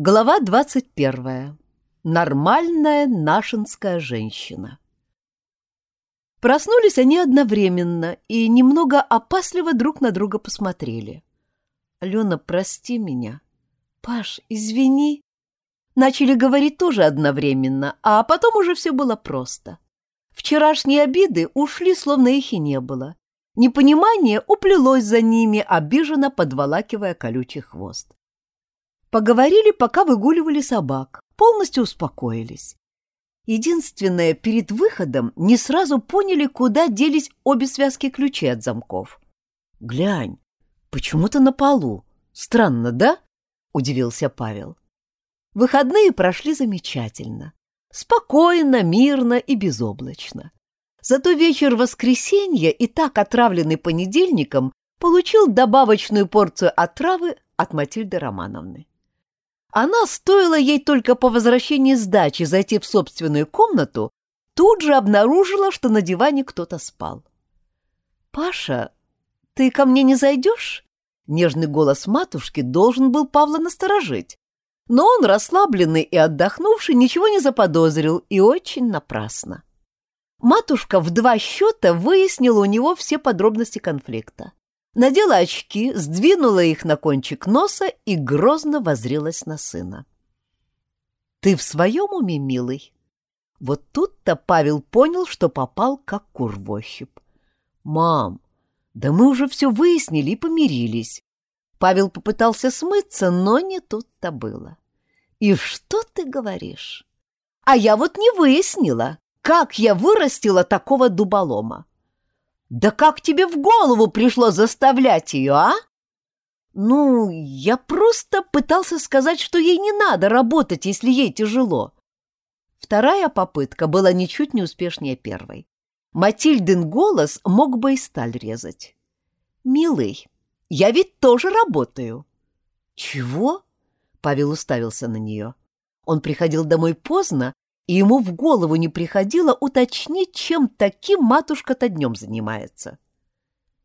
Глава 21. Нормальная нашинская женщина. Проснулись они одновременно и немного опасливо друг на друга посмотрели. «Алена, прости меня». «Паш, извини». Начали говорить тоже одновременно, а потом уже все было просто. Вчерашние обиды ушли, словно их и не было. Непонимание уплелось за ними, обиженно подволакивая колючий хвост. Поговорили, пока выгуливали собак, полностью успокоились. Единственное, перед выходом не сразу поняли, куда делись обе связки ключей от замков. «Глянь, почему-то на полу. Странно, да?» — удивился Павел. Выходные прошли замечательно. Спокойно, мирно и безоблачно. Зато вечер воскресенья и так отравленный понедельником получил добавочную порцию отравы от Матильды Романовны. Она, стоила ей только по возвращении с дачи зайти в собственную комнату, тут же обнаружила, что на диване кто-то спал. «Паша, ты ко мне не зайдешь?» Нежный голос матушки должен был Павла насторожить. Но он, расслабленный и отдохнувший, ничего не заподозрил, и очень напрасно. Матушка в два счета выяснила у него все подробности конфликта надела очки, сдвинула их на кончик носа и грозно возрилась на сына. «Ты в своем уме, милый?» Вот тут-то Павел понял, что попал как кур в ощупь. «Мам, да мы уже все выяснили и помирились». Павел попытался смыться, но не тут-то было. «И что ты говоришь?» «А я вот не выяснила, как я вырастила такого дуболома. Да как тебе в голову пришло заставлять ее, а? Ну, я просто пытался сказать, что ей не надо работать, если ей тяжело. Вторая попытка была ничуть не успешнее первой. Матильдин голос мог бы и сталь резать. «Милый, я ведь тоже работаю». «Чего?» — Павел уставился на нее. Он приходил домой поздно и ему в голову не приходило уточнить, чем таким матушка-то днем занимается.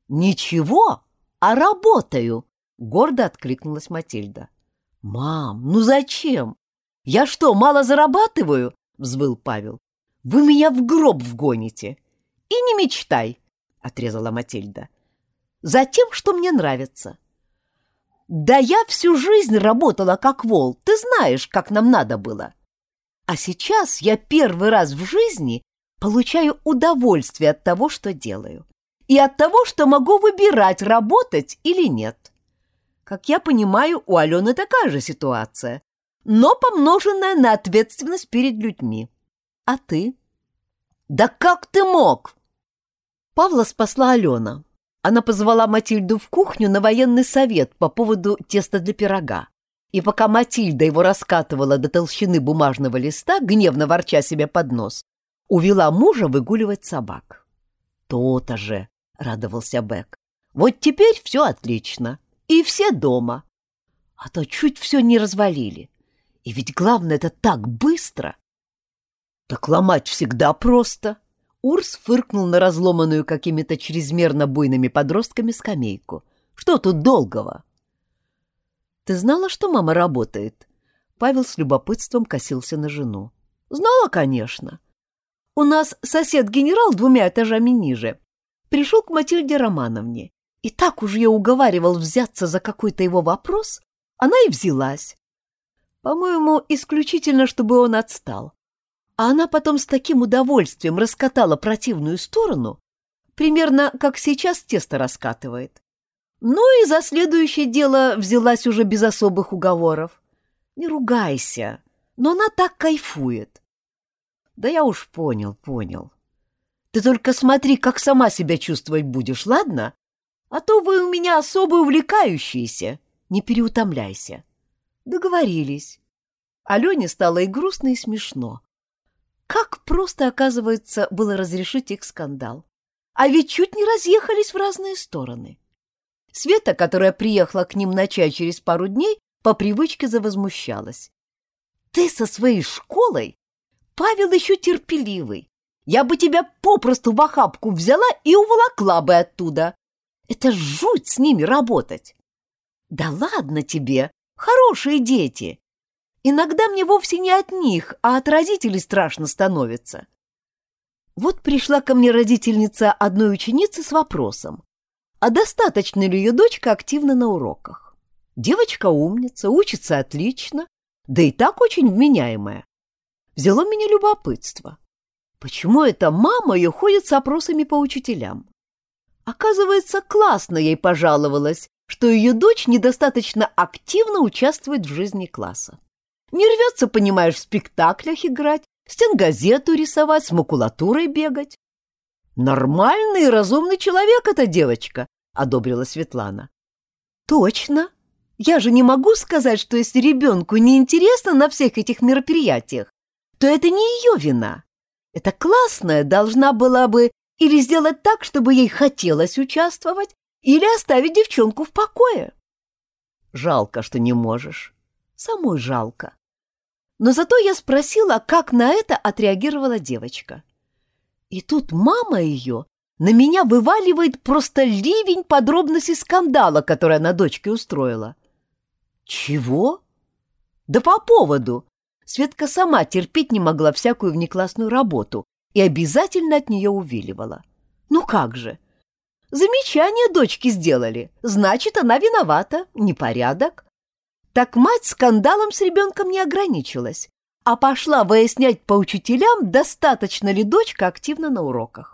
«Ничего, а работаю!» — гордо откликнулась Матильда. «Мам, ну зачем? Я что, мало зарабатываю?» — взвыл Павел. «Вы меня в гроб вгоните!» «И не мечтай!» — отрезала Матильда. «Затем, что мне нравится». «Да я всю жизнь работала как вол, ты знаешь, как нам надо было!» А сейчас я первый раз в жизни получаю удовольствие от того, что делаю. И от того, что могу выбирать, работать или нет. Как я понимаю, у Алены такая же ситуация, но помноженная на ответственность перед людьми. А ты? Да как ты мог? Павла спасла Алена. Она позвала Матильду в кухню на военный совет по поводу теста для пирога. И пока Матильда его раскатывала до толщины бумажного листа, гневно ворча себе под нос, увела мужа выгуливать собак. «То-то же!» — радовался Бек. «Вот теперь все отлично. И все дома. А то чуть все не развалили. И ведь главное, это так быстро!» «Так ломать всегда просто!» Урс фыркнул на разломанную какими-то чрезмерно буйными подростками скамейку. «Что тут долгого?» Ты знала, что мама работает?» Павел с любопытством косился на жену. «Знала, конечно. У нас сосед-генерал двумя этажами ниже. Пришел к Матильде Романовне. И так уж ее уговаривал взяться за какой-то его вопрос, она и взялась. По-моему, исключительно, чтобы он отстал. А она потом с таким удовольствием раскатала противную сторону, примерно как сейчас тесто раскатывает. Ну и за следующее дело взялась уже без особых уговоров. Не ругайся, но она так кайфует. Да я уж понял, понял. Ты только смотри, как сама себя чувствовать будешь, ладно? А то вы у меня особо увлекающиеся. Не переутомляйся. Договорились. Алене стало и грустно, и смешно. Как просто, оказывается, было разрешить их скандал. А ведь чуть не разъехались в разные стороны. Света, которая приехала к ним на чай через пару дней, по привычке завозмущалась. «Ты со своей школой? Павел еще терпеливый. Я бы тебя попросту в охапку взяла и уволокла бы оттуда. Это жуть с ними работать!» «Да ладно тебе! Хорошие дети! Иногда мне вовсе не от них, а от родителей страшно становится. Вот пришла ко мне родительница одной ученицы с вопросом, а достаточно ли ее дочка активна на уроках? Девочка умница, учится отлично, да и так очень вменяемая. Взяло меня любопытство. Почему эта мама ее ходит с опросами по учителям? Оказывается, классно ей пожаловалась, что ее дочь недостаточно активно участвует в жизни класса. Не рвется, понимаешь, в спектаклях играть, стенгазету рисовать, с макулатурой бегать. Нормальный и разумный человек эта девочка, одобрила Светлана. Точно. Я же не могу сказать, что если ребенку не интересно на всех этих мероприятиях, то это не ее вина. Это классная должна была бы или сделать так, чтобы ей хотелось участвовать, или оставить девчонку в покое. Жалко, что не можешь. Самой жалко. Но зато я спросила, как на это отреагировала девочка. И тут мама ее на меня вываливает просто ливень подробностей скандала, который она дочке устроила. Чего? Да по поводу. Светка сама терпеть не могла всякую внеклассную работу и обязательно от нее увиливала. Ну как же? Замечание дочки сделали, значит, она виновата, непорядок. Так мать скандалом с ребенком не ограничилась, а пошла выяснять по учителям, достаточно ли дочка активна на уроках.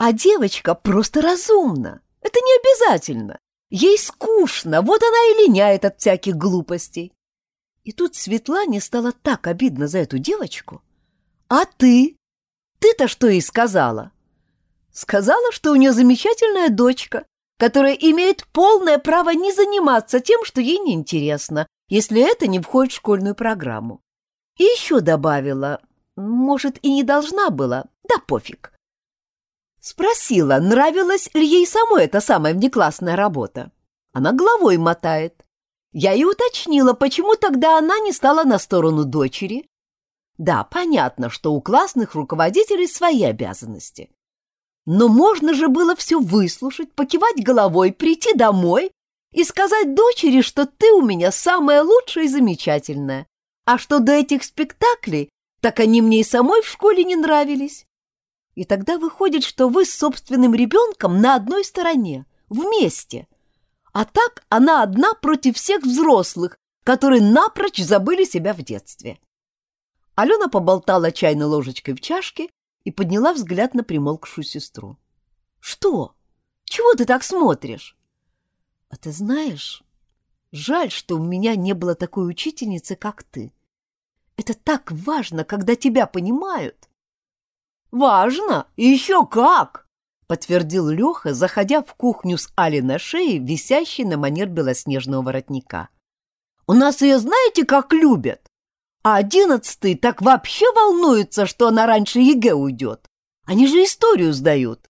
А девочка просто разумна. Это не обязательно. Ей скучно, вот она и линяет от всяких глупостей. И тут Светлане стало так обидно за эту девочку. А ты? Ты-то что ей сказала? Сказала, что у нее замечательная дочка, которая имеет полное право не заниматься тем, что ей неинтересно, если это не входит в школьную программу. И еще добавила, может, и не должна была, да пофиг. Спросила, нравилась ли ей самой эта самая внеклассная работа. Она головой мотает. Я и уточнила, почему тогда она не стала на сторону дочери. Да, понятно, что у классных руководителей свои обязанности. Но можно же было все выслушать, покивать головой, прийти домой и сказать дочери, что ты у меня самая лучшая и замечательная. А что до этих спектаклей, так они мне и самой в школе не нравились. И тогда выходит, что вы с собственным ребенком на одной стороне, вместе. А так она одна против всех взрослых, которые напрочь забыли себя в детстве. Алена поболтала чайной ложечкой в чашке и подняла взгляд на примолкшую сестру. «Что? Чего ты так смотришь?» «А ты знаешь, жаль, что у меня не было такой учительницы, как ты. Это так важно, когда тебя понимают». «Важно? Еще как!» — подтвердил Леха, заходя в кухню с Али на шее, висящей на манер белоснежного воротника. «У нас ее знаете, как любят? А одиннадцатый так вообще волнуется, что она раньше ЕГЭ уйдет. Они же историю сдают.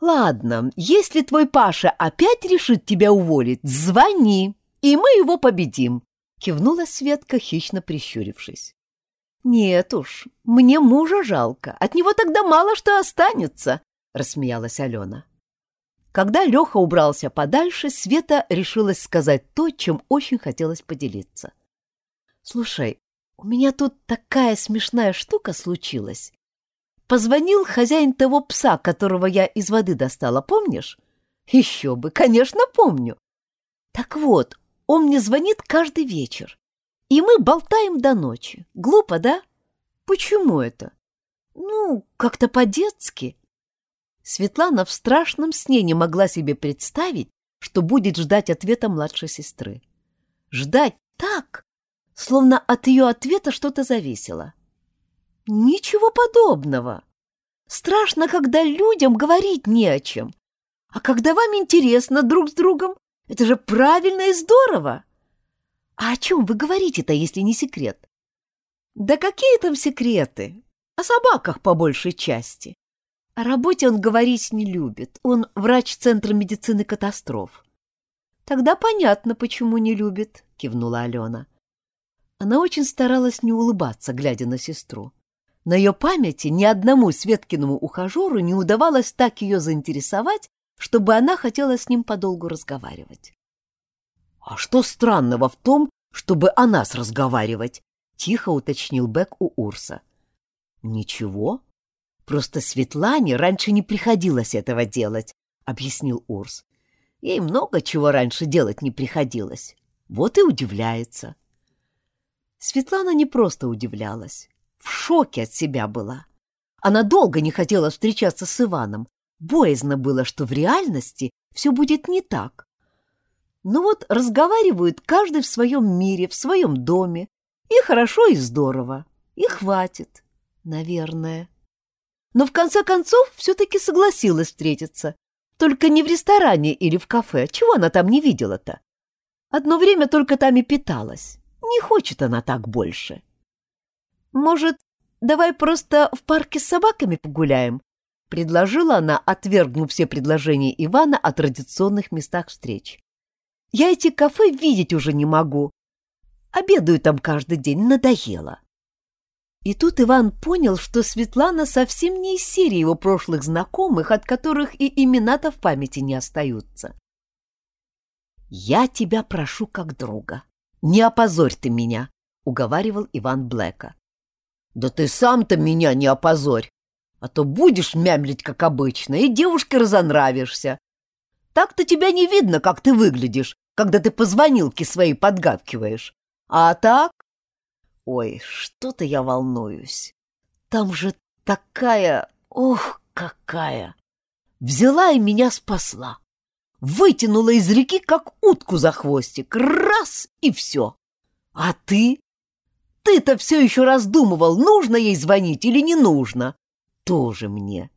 Ладно, если твой Паша опять решит тебя уволить, звони, и мы его победим, кивнула Светка, хищно прищурившись. Нет уж, мне мужа жалко, от него тогда мало что останется, рассмеялась Алена. Когда Леха убрался подальше, Света решилась сказать то, чем очень хотелось поделиться. «Слушай, у меня тут такая смешная штука случилась. Позвонил хозяин того пса, которого я из воды достала, помнишь? Еще бы, конечно, помню. Так вот, он мне звонит каждый вечер. И мы болтаем до ночи. Глупо, да? Почему это? Ну, как-то по-детски. Светлана в страшном сне не могла себе представить, что будет ждать ответа младшей сестры. Ждать так, словно от ее ответа что-то зависело. Ничего подобного. Страшно, когда людям говорить не о чем. А когда вам интересно друг с другом, это же правильно и здорово. А о чем вы говорите-то, если не секрет? Да какие там секреты? О собаках по большей части. О работе он говорить не любит. Он врач Центра медицины катастроф. Тогда понятно, почему не любит, кивнула Алена. Она очень старалась не улыбаться, глядя на сестру. На ее памяти ни одному Светкиному ухажеру не удавалось так ее заинтересовать, чтобы она хотела с ним подолгу разговаривать. А что странного в том, чтобы о нас разговаривать, — тихо уточнил Бек у Урса. Ничего, просто Светлане раньше не приходилось этого делать, — объяснил Урс. Ей много чего раньше делать не приходилось. Вот и удивляется. Светлана не просто удивлялась, в шоке от себя была. Она долго не хотела встречаться с Иваном. Боязно было, что в реальности все будет не так. Но вот разговаривают каждый в своем мире, в своем доме. И хорошо, и здорово. И хватит, наверное. Но в конце концов все-таки согласилась встретиться. Только не в ресторане или в кафе. Чего она там не видела-то? Одно время только там и питалась. Не хочет она так больше. Может, давай просто в парке с собаками погуляем?» — предложила она, отвергнув все предложения Ивана о традиционных местах встреч. «Я эти кафе видеть уже не могу. Обедаю там каждый день, надоело». И тут Иван понял, что Светлана совсем не из серии его прошлых знакомых, от которых и имена-то в памяти не остаются. «Я тебя прошу как друга. Не опозорь ты меня», — уговаривал Иван Блэка. Да ты сам-то меня не опозорь, а то будешь мямлить, как обычно, и девушке разонравишься. Так-то тебя не видно, как ты выглядишь, когда ты позвонилки свои подгавкиваешь. А так? Ой, что-то я волнуюсь. Там же такая... Ох, какая! Взяла и меня спасла. Вытянула из реки, как утку за хвостик. Раз — и все. А ты? Ты-то все еще раздумывал, нужно ей звонить или не нужно. Тоже мне.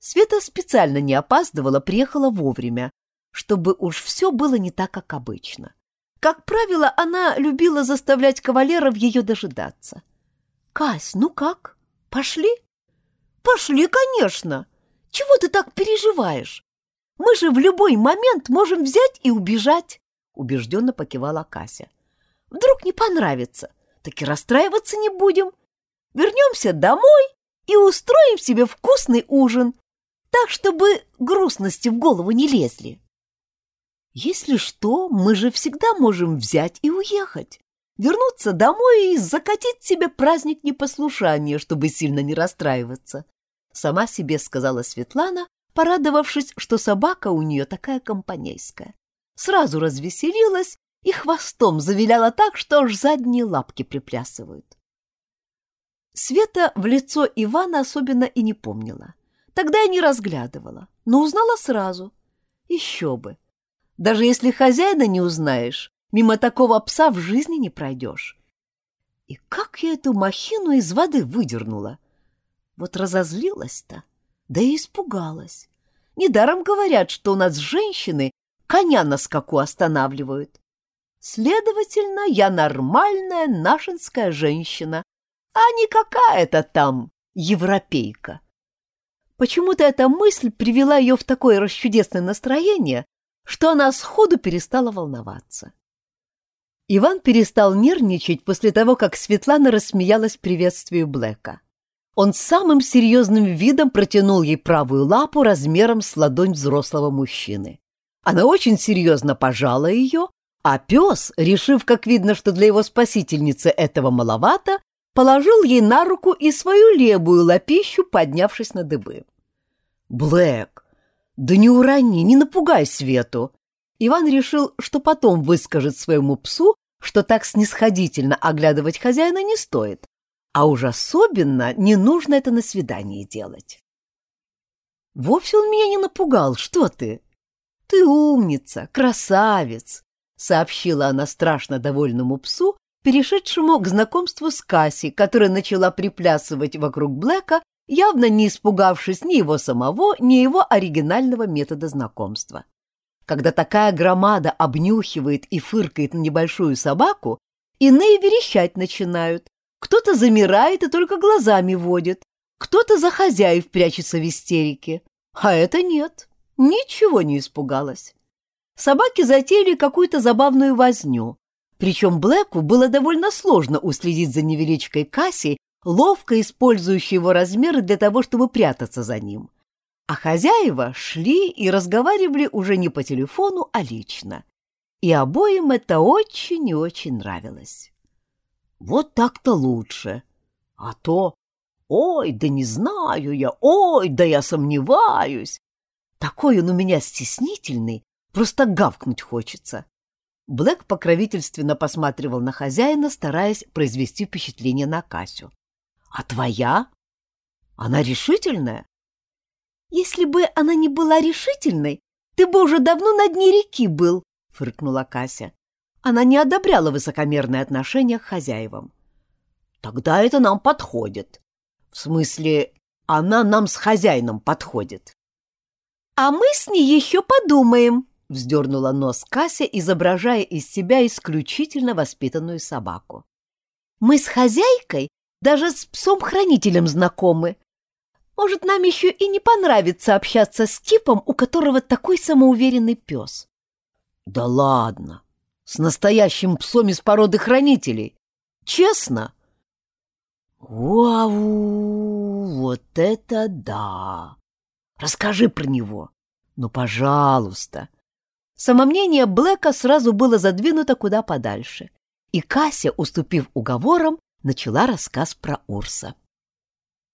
Света специально не опаздывала, приехала вовремя, чтобы уж все было не так, как обычно. Как правило, она любила заставлять кавалеров ее дожидаться. «Кась, ну как? Пошли?» «Пошли, конечно! Чего ты так переживаешь? Мы же в любой момент можем взять и убежать!» Убежденно покивала Кася. «Вдруг не понравится? так и расстраиваться не будем. Вернемся домой и устроим себе вкусный ужин, так, чтобы грустности в голову не лезли. Если что, мы же всегда можем взять и уехать, вернуться домой и закатить себе праздник непослушания, чтобы сильно не расстраиваться. Сама себе сказала Светлана, порадовавшись, что собака у нее такая компанейская. Сразу развеселилась и хвостом завиляла так, что аж задние лапки приплясывают. Света в лицо Ивана особенно и не помнила. Тогда я не разглядывала, но узнала сразу. Еще бы. Даже если хозяина не узнаешь, мимо такого пса в жизни не пройдешь. И как я эту махину из воды выдернула? Вот разозлилась-то, да и испугалась. Недаром говорят, что у нас женщины коня на скаку останавливают. Следовательно, я нормальная нашинская женщина, а не какая-то там европейка. Почему-то эта мысль привела ее в такое расчудесное настроение, что она сходу перестала волноваться. Иван перестал нервничать после того, как Светлана рассмеялась приветствию Блэка. Он самым серьезным видом протянул ей правую лапу размером с ладонь взрослого мужчины. Она очень серьезно пожала ее, а пес, решив, как видно, что для его спасительницы этого маловато, положил ей на руку и свою левую лапищу, поднявшись на дыбы. «Блэк, да не урони, не напугай Свету!» Иван решил, что потом выскажет своему псу, что так снисходительно оглядывать хозяина не стоит, а уж особенно не нужно это на свидании делать. «Вовсе он меня не напугал, что ты!» «Ты умница, красавец!» — сообщила она страшно довольному псу, перешедшему к знакомству с Касси, которая начала приплясывать вокруг Блэка, явно не испугавшись ни его самого, ни его оригинального метода знакомства. Когда такая громада обнюхивает и фыркает на небольшую собаку, иные верещать начинают. Кто-то замирает и только глазами водит, кто-то за хозяев прячется в истерике. А это нет, ничего не испугалась собаки затеяли какую-то забавную возню. Причем Блэку было довольно сложно уследить за невеличкой Касси, ловко использующей его размеры для того, чтобы прятаться за ним. А хозяева шли и разговаривали уже не по телефону, а лично. и обоим это очень и очень нравилось. Вот так-то лучше. А то, ой, да не знаю я, ой, да я сомневаюсь. Такой он у меня стеснительный, просто гавкнуть хочется. Блэк покровительственно посматривал на хозяина, стараясь произвести впечатление на Касю. «А твоя? Она решительная?» «Если бы она не была решительной, ты бы уже давно на дне реки был», — фыркнула Кася. Она не одобряла высокомерное отношение к хозяевам. «Тогда это нам подходит. В смысле, она нам с хозяином подходит». «А мы с ней еще подумаем», — вздернула нос Кася, изображая из себя исключительно воспитанную собаку. «Мы с хозяйкой даже с псом-хранителем знакомы. Может, нам еще и не понравится общаться с типом, у которого такой самоуверенный пес». «Да ладно! С настоящим псом из породы хранителей! Честно?» «Вау! Вот это да! Расскажи про него! Ну, пожалуйста!» Самомнение Блэка сразу было задвинуто куда подальше, и Кася, уступив уговорам, начала рассказ про Урса.